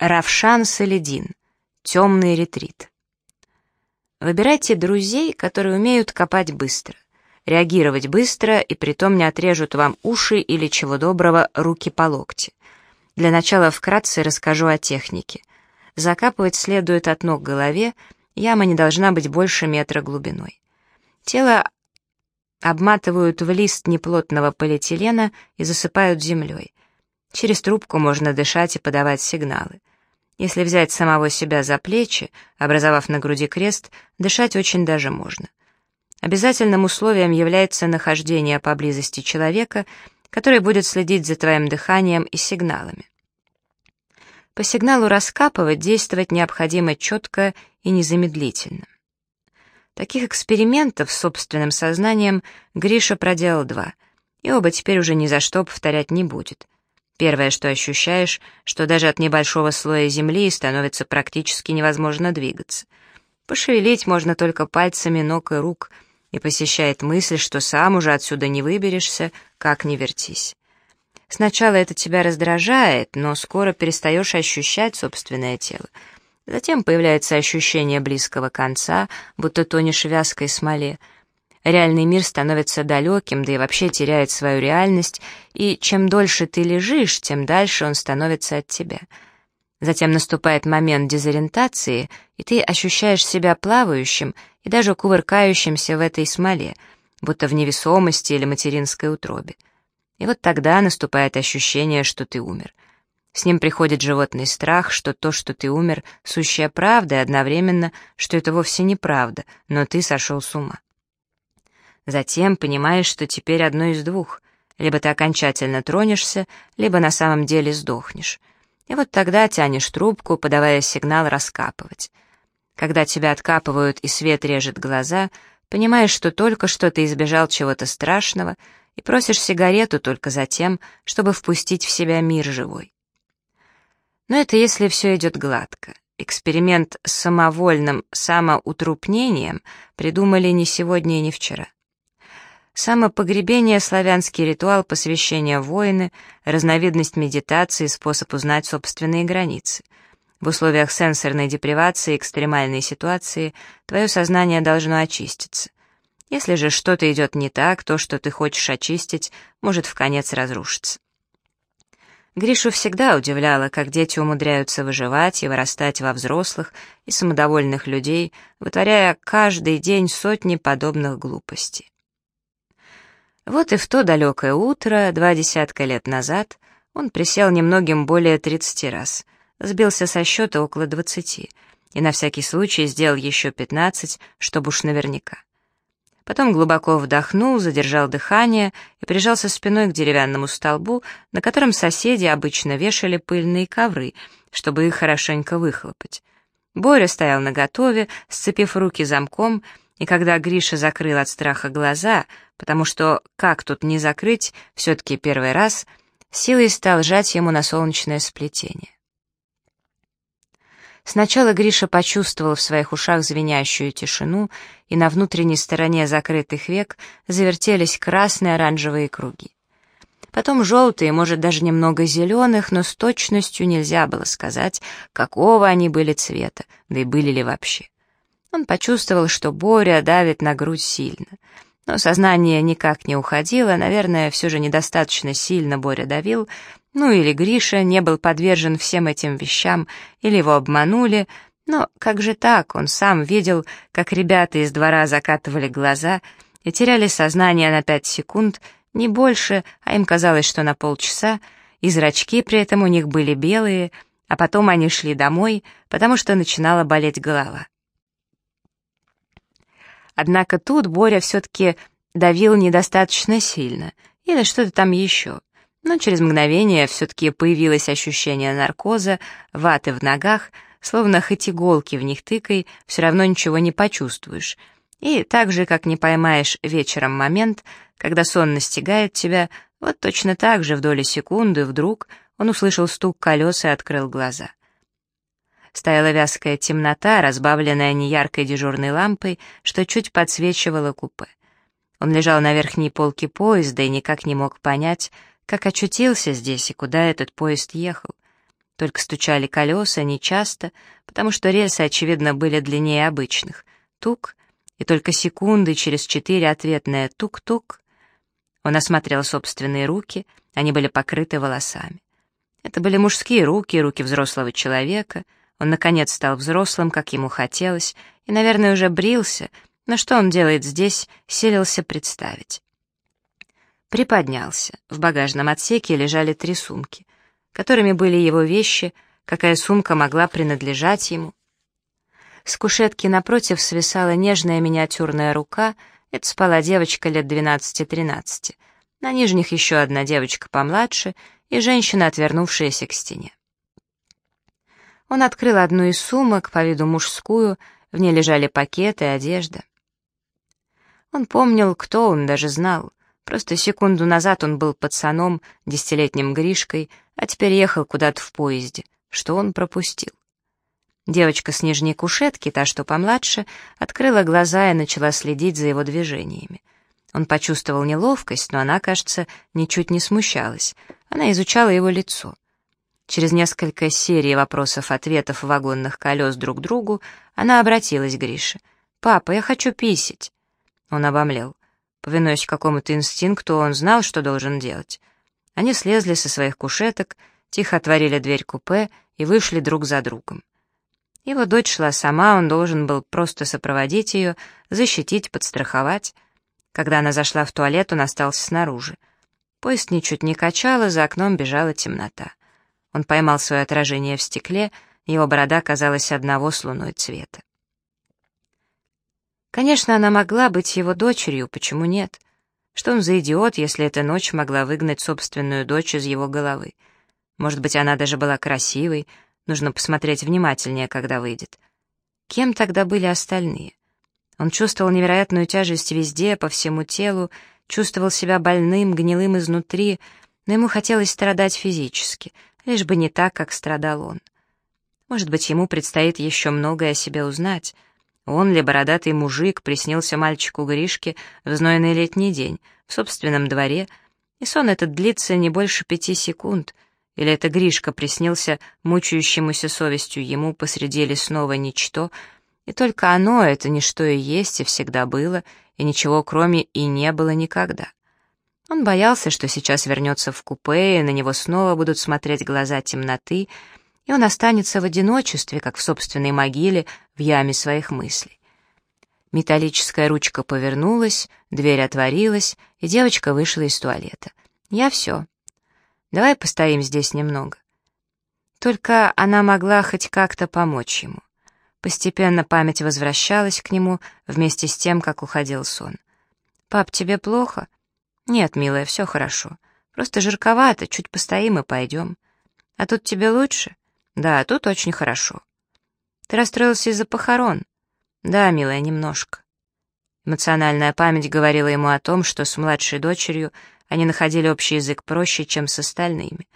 Равшан Саледин. Темный ретрит. Выбирайте друзей, которые умеют копать быстро, реагировать быстро и притом не отрежут вам уши или, чего доброго, руки по локти. Для начала вкратце расскажу о технике. Закапывать следует от ног к голове, яма не должна быть больше метра глубиной. Тело обматывают в лист неплотного полиэтилена и засыпают землей. Через трубку можно дышать и подавать сигналы. Если взять самого себя за плечи, образовав на груди крест, дышать очень даже можно. Обязательным условием является нахождение поблизости человека, который будет следить за твоим дыханием и сигналами. По сигналу раскапывать действовать необходимо четко и незамедлительно. Таких экспериментов с собственным сознанием Гриша проделал два, и оба теперь уже ни за что повторять не будет. Первое, что ощущаешь, что даже от небольшого слоя земли становится практически невозможно двигаться. Пошевелить можно только пальцами ног и рук, и посещает мысль, что сам уже отсюда не выберешься, как ни вертись. Сначала это тебя раздражает, но скоро перестаешь ощущать собственное тело. Затем появляется ощущение близкого конца, будто тонешь в вязкой смоле — Реальный мир становится далеким, да и вообще теряет свою реальность, и чем дольше ты лежишь, тем дальше он становится от тебя. Затем наступает момент дезориентации, и ты ощущаешь себя плавающим и даже кувыркающимся в этой смоле, будто в невесомости или материнской утробе. И вот тогда наступает ощущение, что ты умер. С ним приходит животный страх, что то, что ты умер, сущая правда, и одновременно, что это вовсе не правда, но ты сошел с ума. Затем понимаешь, что теперь одно из двух. Либо ты окончательно тронешься, либо на самом деле сдохнешь. И вот тогда тянешь трубку, подавая сигнал раскапывать. Когда тебя откапывают и свет режет глаза, понимаешь, что только что ты избежал чего-то страшного и просишь сигарету только за тем, чтобы впустить в себя мир живой. Но это если все идет гладко. Эксперимент с самовольным самоутрупнением придумали не сегодня и не вчера. Самопогребение — славянский ритуал посвящения воины, разновидность медитации, способ узнать собственные границы. В условиях сенсорной депривации и экстремальной ситуации твое сознание должно очиститься. Если же что-то идет не так, то, что ты хочешь очистить, может в конец разрушиться. Гришу всегда удивляло, как дети умудряются выживать и вырастать во взрослых и самодовольных людей, вытворяя каждый день сотни подобных глупостей. Вот и в то далекое утро, два десятка лет назад, он присел немногим более 30 раз, сбился со счета около 20 и на всякий случай сделал еще 15, чтобы уж наверняка. Потом глубоко вдохнул, задержал дыхание и прижался спиной к деревянному столбу, на котором соседи обычно вешали пыльные ковры, чтобы их хорошенько выхлопать. Боря стоял наготове, сцепив руки замком, и когда Гриша закрыл от страха глаза, потому что как тут не закрыть, все-таки первый раз, силой стал жать ему на солнечное сплетение. Сначала Гриша почувствовал в своих ушах звенящую тишину, и на внутренней стороне закрытых век завертелись красные оранжевые круги. Потом желтые, может, даже немного зеленых, но с точностью нельзя было сказать, какого они были цвета, да и были ли вообще. Он почувствовал, что Боря давит на грудь сильно — но сознание никак не уходило, наверное, все же недостаточно сильно Боря давил, ну или Гриша не был подвержен всем этим вещам, или его обманули, но как же так, он сам видел, как ребята из двора закатывали глаза и теряли сознание на пять секунд, не больше, а им казалось, что на полчаса, и зрачки при этом у них были белые, а потом они шли домой, потому что начинала болеть голова. Однако тут Боря все-таки давил недостаточно сильно, или что-то там еще. Но через мгновение все-таки появилось ощущение наркоза, ваты в ногах, словно хоть иголки в них тыкай, все равно ничего не почувствуешь. И так же, как не поймаешь вечером момент, когда сон настигает тебя, вот точно так же в доли секунды вдруг он услышал стук колес и открыл глаза. Стояла вязкая темнота, разбавленная неяркой дежурной лампой, что чуть подсвечивало купе. Он лежал на верхней полке поезда и никак не мог понять, как очутился здесь и куда этот поезд ехал. Только стучали колеса, нечасто, потому что рельсы, очевидно, были длиннее обычных. Тук, и только секунды через четыре ответное тук-тук. Он осмотрел собственные руки, они были покрыты волосами. Это были мужские руки, руки взрослого человека. Он, наконец, стал взрослым, как ему хотелось, и, наверное, уже брился, но что он делает здесь, селился представить. Приподнялся. В багажном отсеке лежали три сумки, которыми были его вещи, какая сумка могла принадлежать ему. С кушетки напротив свисала нежная миниатюрная рука, это спала девочка лет 12-13. На нижних еще одна девочка помладше и женщина, отвернувшаяся к стене. Он открыл одну из сумок, по виду мужскую, в ней лежали пакеты и одежда. Он помнил, кто он, даже знал. Просто секунду назад он был пацаном, десятилетним Гришкой, а теперь ехал куда-то в поезде. Что он пропустил? Девочка с нижней кушетки, та, что помладше, открыла глаза и начала следить за его движениями. Он почувствовал неловкость, но она, кажется, ничуть не смущалась. Она изучала его лицо. Через несколько серий вопросов-ответов вагонных колес друг другу она обратилась к Грише. «Папа, я хочу писить». Он обомлел. Повинуясь какому-то инстинкту, он знал, что должен делать. Они слезли со своих кушеток, тихо отворили дверь купе и вышли друг за другом. Его дочь шла сама, он должен был просто сопроводить ее, защитить, подстраховать. Когда она зашла в туалет, он остался снаружи. Поезд ничуть не качало, за окном бежала темнота. Он поймал свое отражение в стекле, его борода казалась одного с луной цвета. Конечно, она могла быть его дочерью, почему нет? Что он за идиот, если эта ночь могла выгнать собственную дочь из его головы? Может быть, она даже была красивой, нужно посмотреть внимательнее, когда выйдет. Кем тогда были остальные? Он чувствовал невероятную тяжесть везде, по всему телу, чувствовал себя больным, гнилым изнутри, но ему хотелось страдать физически, лишь бы не так, как страдал он. Может быть, ему предстоит еще многое о себе узнать — он ли, бородатый мужик, приснился мальчику Гришке в знойный летний день, в собственном дворе, и сон этот длится не больше пяти секунд, или это Гришка приснился мучающемуся совестью ему посреди лесного ничто, и только оно, это ничто и есть, и всегда было, и ничего кроме и не было никогда. Он боялся, что сейчас вернется в купе, и на него снова будут смотреть глаза темноты, и он останется в одиночестве, как в собственной могиле, в яме своих мыслей. Металлическая ручка повернулась, дверь отворилась, и девочка вышла из туалета. «Я все. Давай постоим здесь немного». Только она могла хоть как-то помочь ему. Постепенно память возвращалась к нему вместе с тем, как уходил сон. «Пап, тебе плохо?» «Нет, милая, все хорошо. Просто жарковато, чуть постоим и пойдем. А тут тебе лучше?» «Да, тут очень хорошо». «Ты расстроился из-за похорон?» «Да, милая, немножко». Эмоциональная память говорила ему о том, что с младшей дочерью они находили общий язык проще, чем с остальными.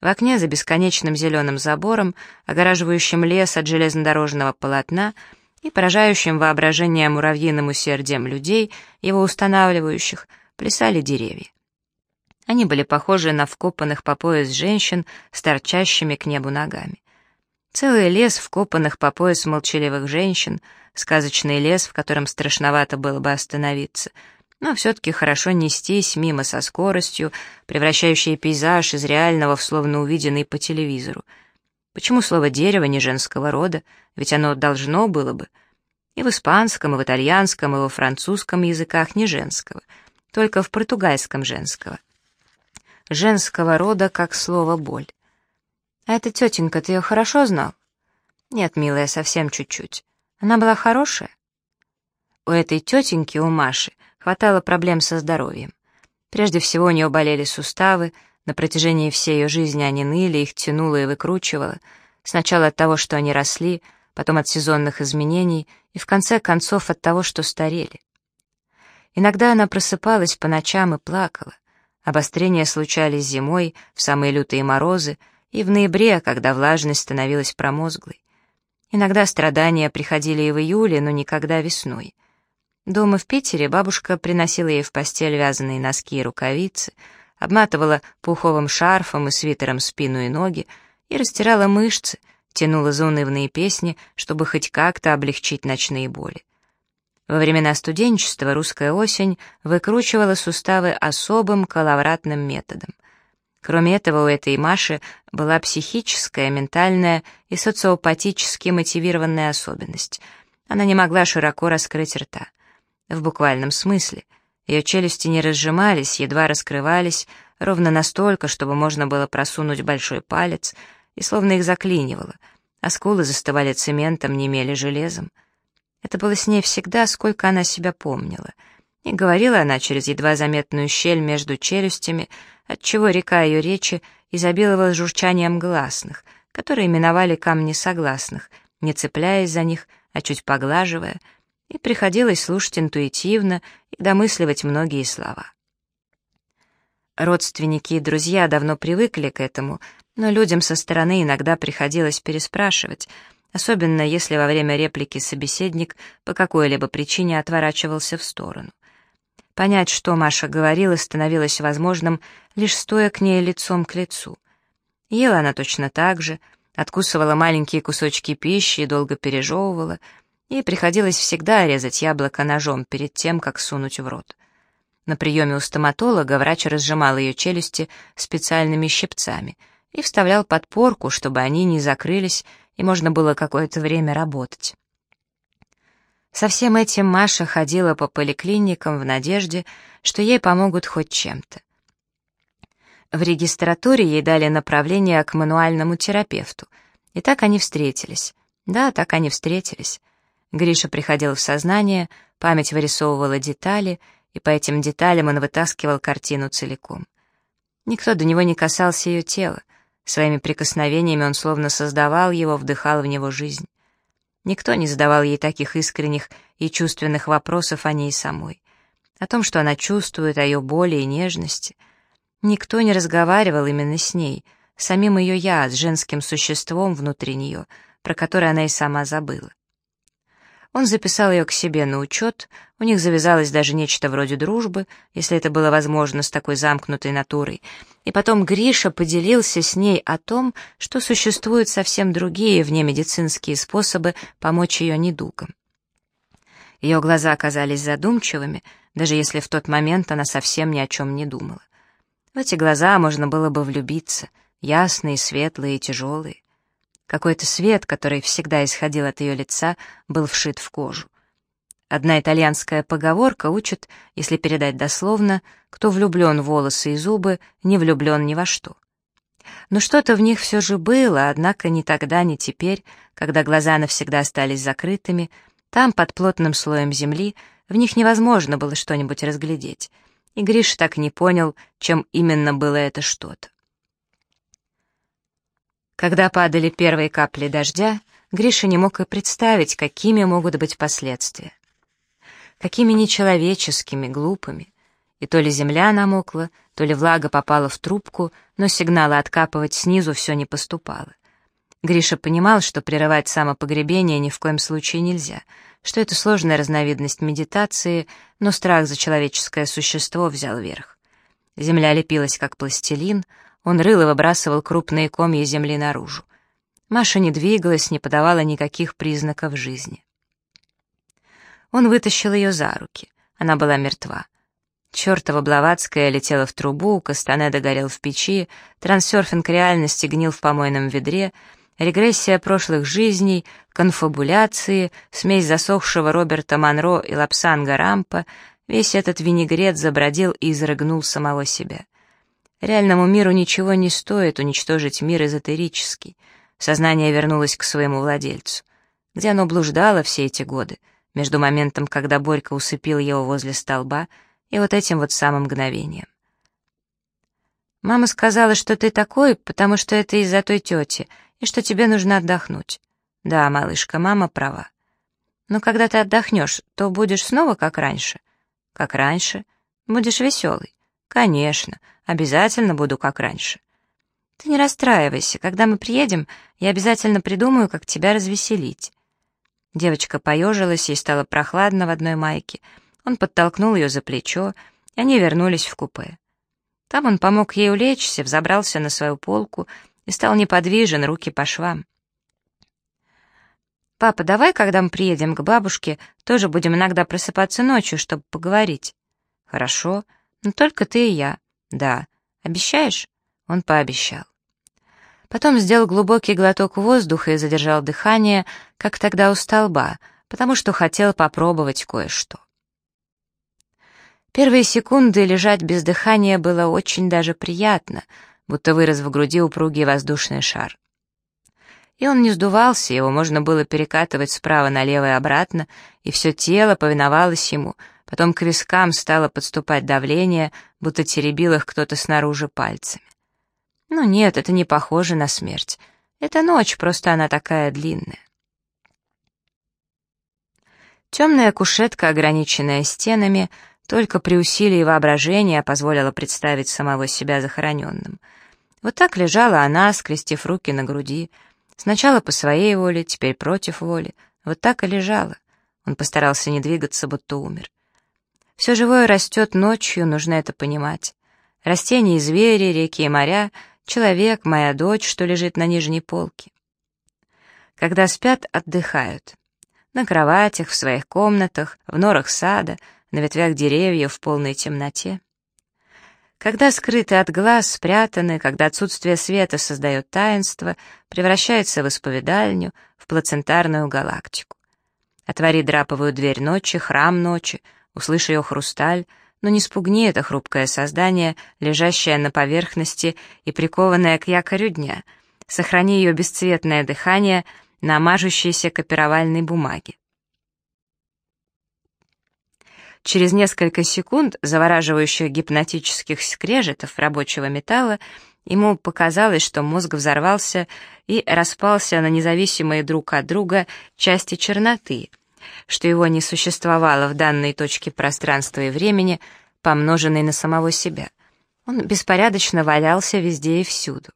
В окне за бесконечным зеленым забором, огораживающим лес от железнодорожного полотна и поражающим воображение муравьиным усердием людей, его устанавливающих, плясали деревья. Они были похожи на вкопанных по пояс женщин с торчащими к небу ногами. Целый лес вкопанных по пояс молчаливых женщин, сказочный лес, в котором страшновато было бы остановиться, но все-таки хорошо нестись мимо со скоростью, превращающей пейзаж из реального в словно увиденный по телевизору. Почему слово «дерево» не женского рода? Ведь оно должно было бы. И в испанском, и в итальянском, и во французском языках не женского, только в португальском женского — женского рода, как слово «боль». «А эта тетенька, ты ее хорошо знал?» «Нет, милая, совсем чуть-чуть. Она была хорошая?» У этой тетеньки, у Маши, хватало проблем со здоровьем. Прежде всего у нее болели суставы, на протяжении всей ее жизни они ныли, их тянуло и выкручивало, сначала от того, что они росли, потом от сезонных изменений и в конце концов от того, что старели. Иногда она просыпалась по ночам и плакала. Обострения случались зимой, в самые лютые морозы, и в ноябре, когда влажность становилась промозглой. Иногда страдания приходили и в июле, но никогда весной. Дома в Питере бабушка приносила ей в постель вязаные носки и рукавицы, обматывала пуховым шарфом и свитером спину и ноги и растирала мышцы, тянула заунывные песни, чтобы хоть как-то облегчить ночные боли. Во времена студенчества русская осень выкручивала суставы особым коловратным методом. Кроме этого, у этой Маши была психическая, ментальная и социопатически мотивированная особенность. Она не могла широко раскрыть рта. В буквальном смысле. Ее челюсти не разжимались, едва раскрывались, ровно настолько, чтобы можно было просунуть большой палец, и словно их заклинивало, а скулы застывали цементом, немели железом. Это было с ней всегда, сколько она себя помнила. И говорила она через едва заметную щель между челюстями, отчего река ее речи изобиловала журчанием гласных, которые именовали камни согласных, не цепляясь за них, а чуть поглаживая, и приходилось слушать интуитивно и домысливать многие слова. Родственники и друзья давно привыкли к этому, но людям со стороны иногда приходилось переспрашивать, особенно если во время реплики собеседник по какой-либо причине отворачивался в сторону. Понять, что Маша говорила, становилось возможным, лишь стоя к ней лицом к лицу. Ела она точно так же, откусывала маленькие кусочки пищи и долго пережевывала, и приходилось всегда резать яблоко ножом перед тем, как сунуть в рот. На приеме у стоматолога врач разжимал ее челюсти специальными щипцами и вставлял подпорку, чтобы они не закрылись и можно было какое-то время работать. Со всем этим Маша ходила по поликлиникам в надежде, что ей помогут хоть чем-то. В регистратуре ей дали направление к мануальному терапевту, и так они встретились. Да, так они встретились. Гриша приходил в сознание, память вырисовывала детали, и по этим деталям он вытаскивал картину целиком. Никто до него не касался ее тела, своими прикосновениями он словно создавал его, вдыхал в него жизнь. Никто не задавал ей таких искренних и чувственных вопросов о ней самой, о том, что она чувствует, о ее боли и нежности. Никто не разговаривал именно с ней, самим ее «я», с женским существом внутри нее, про которое она и сама забыла. Он записал ее к себе на учет, у них завязалось даже нечто вроде дружбы, если это было возможно с такой замкнутой натурой. И потом Гриша поделился с ней о том, что существуют совсем другие внемедицинские способы помочь ее недугам. Ее глаза оказались задумчивыми, даже если в тот момент она совсем ни о чем не думала. В эти глаза можно было бы влюбиться, ясные, светлые и тяжелые. Какой-то свет, который всегда исходил от ее лица, был вшит в кожу. Одна итальянская поговорка учит, если передать дословно, кто влюблен в волосы и зубы, не влюблен ни во что. Но что-то в них все же было, однако ни тогда, ни теперь, когда глаза навсегда остались закрытыми, там, под плотным слоем земли, в них невозможно было что-нибудь разглядеть. И Гриш так не понял, чем именно было это что-то. Когда падали первые капли дождя, Гриша не мог и представить, какими могут быть последствия. Какими нечеловеческими, глупыми. И то ли земля намокла, то ли влага попала в трубку, но сигнала откапывать снизу все не поступало. Гриша понимал, что прерывать самопогребение ни в коем случае нельзя, что это сложная разновидность медитации, но страх за человеческое существо взял верх. Земля лепилась как пластилин, он рыл и выбрасывал крупные комья земли наружу. Маша не двигалась, не подавала никаких признаков жизни. Он вытащил ее за руки. Она была мертва. Чертова Блаватская летела в трубу, Кастанеда горел в печи, трансерфинг реальности гнил в помойном ведре, регрессия прошлых жизней, конфабуляции, смесь засохшего Роберта Монро и Лапсанга Рампа, весь этот винегрет забродил и изрыгнул самого себя. Реальному миру ничего не стоит уничтожить мир эзотерический. Сознание вернулось к своему владельцу. Где оно блуждало все эти годы, между моментом, когда Борька усыпил его возле столба, и вот этим вот самым мгновением. «Мама сказала, что ты такой, потому что это из-за той тети, и что тебе нужно отдохнуть». «Да, малышка, мама права». «Но когда ты отдохнешь, то будешь снова как раньше?» «Как раньше? Будешь веселый?» «Конечно, обязательно буду как раньше». «Ты не расстраивайся, когда мы приедем, я обязательно придумаю, как тебя развеселить». Девочка поежилась, ей стало прохладно в одной майке. Он подтолкнул ее за плечо, и они вернулись в купе. Там он помог ей улечься, взобрался на свою полку и стал неподвижен, руки по швам. «Папа, давай, когда мы приедем к бабушке, тоже будем иногда просыпаться ночью, чтобы поговорить». «Хорошо, но только ты и я». «Да. Обещаешь?» Он пообещал. Потом сделал глубокий глоток воздуха и задержал дыхание, как тогда у столба, потому что хотел попробовать кое-что. Первые секунды лежать без дыхания было очень даже приятно, будто вырос в груди упругий воздушный шар. И он не сдувался, его можно было перекатывать справа налево и обратно, и все тело повиновалось ему, потом к вискам стало подступать давление, будто теребил их кто-то снаружи пальцами. Ну нет, это не похоже на смерть. Это ночь, просто она такая длинная. Темная кушетка, ограниченная стенами, только при усилии воображения позволила представить самого себя захороненным. Вот так лежала она, скрестив руки на груди. Сначала по своей воле, теперь против воли. Вот так и лежала. Он постарался не двигаться, будто умер. Все живое растет ночью, нужно это понимать. Растения и звери, реки и моря — человек, моя дочь, что лежит на нижней полке. Когда спят, отдыхают. На кроватях, в своих комнатах, в норах сада, на ветвях деревьев в полной темноте. Когда скрыты от глаз, спрятаны, когда отсутствие света создает таинство, превращается в исповедальню, в плацентарную галактику. Отвори драповую дверь ночи, храм ночи, услышь ее хрусталь, но не спугни это хрупкое создание, лежащее на поверхности и прикованное к якорю дня. Сохрани ее бесцветное дыхание на мажущейся копировальной бумаге. Через несколько секунд завораживающих гипнотических скрежетов рабочего металла ему показалось, что мозг взорвался и распался на независимые друг от друга части черноты — что его не существовало в данной точке пространства и времени, помноженной на самого себя. Он беспорядочно валялся везде и всюду.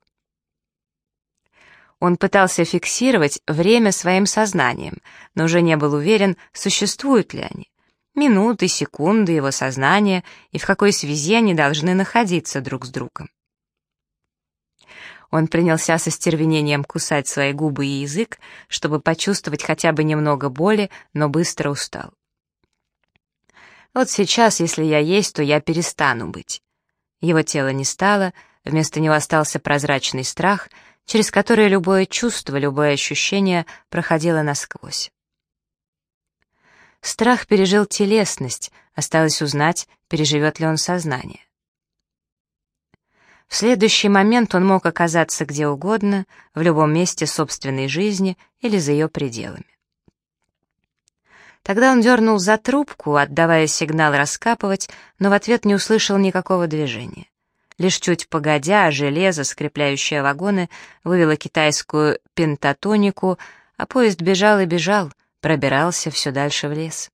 Он пытался фиксировать время своим сознанием, но уже не был уверен, существуют ли они. Минуты, секунды его сознания и в какой связи они должны находиться друг с другом. Он принялся со стервенением кусать свои губы и язык, чтобы почувствовать хотя бы немного боли, но быстро устал. Вот сейчас, если я есть, то я перестану быть. Его тело не стало, вместо него остался прозрачный страх, через который любое чувство, любое ощущение проходило насквозь. Страх пережил телесность, осталось узнать, переживет ли он сознание. В следующий момент он мог оказаться где угодно, в любом месте собственной жизни или за ее пределами. Тогда он дернул за трубку, отдавая сигнал раскапывать, но в ответ не услышал никакого движения. Лишь чуть погодя, железо, скрепляющее вагоны, вывело китайскую пентатонику, а поезд бежал и бежал, пробирался все дальше в лес.